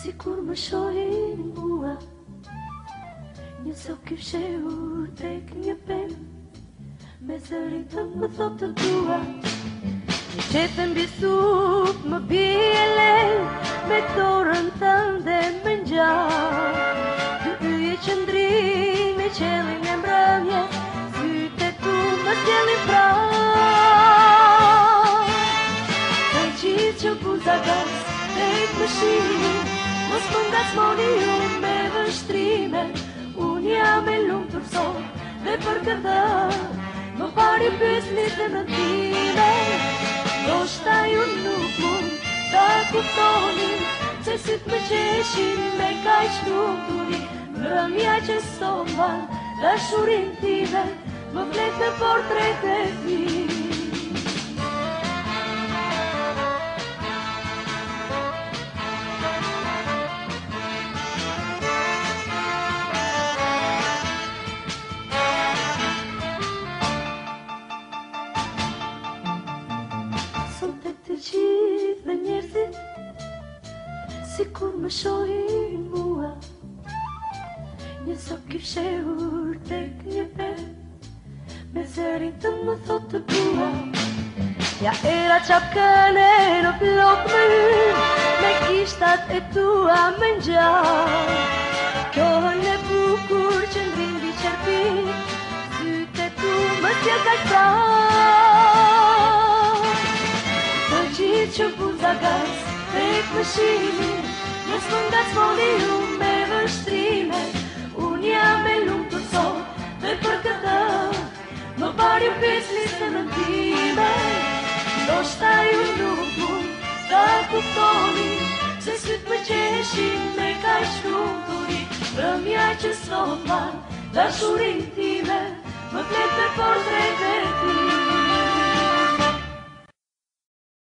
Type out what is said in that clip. Si kur më shohin mua Një së kipshe u tek një pen Me zërin të më thot të tua Një qetën në bisut më bjele Me torën të ndë dhe më nxha Të të e qëndri me qëllin e mbrëmje Syte e tu më qëllin pra Të qitë që buza gësë Hey, machine. Mos më nga të unë me vështrime Unë jam e lumë të rëpsot dhe për këtë Më pari pës një të vëndime Do shta ju nuk mund të kuptonim Se si të më qeshim me kaj që nuk të uri Rëmja që sova dhe shurim tive Më fletë me portrejtë e fin kur më shohin mua Një sot kishe ur të kjepe Me zërin të më thot të bua Ja era qap këne në plok me Me kishtat e tua më në gjall e bukur që ndrin di qërpi Zyte tu më tjë ka qëta Të gjithë që buza gajs Tek më shimin Mos më të smoli ju me vështrime Unë jam e lumë të sot Dhe për këtë Më pari u pjesë listë në Do shtaj ju nuk mund Ta kuptoni Se së të qeshim Me ka i shkuturi Rëmja që sot man Dashurin time Më të të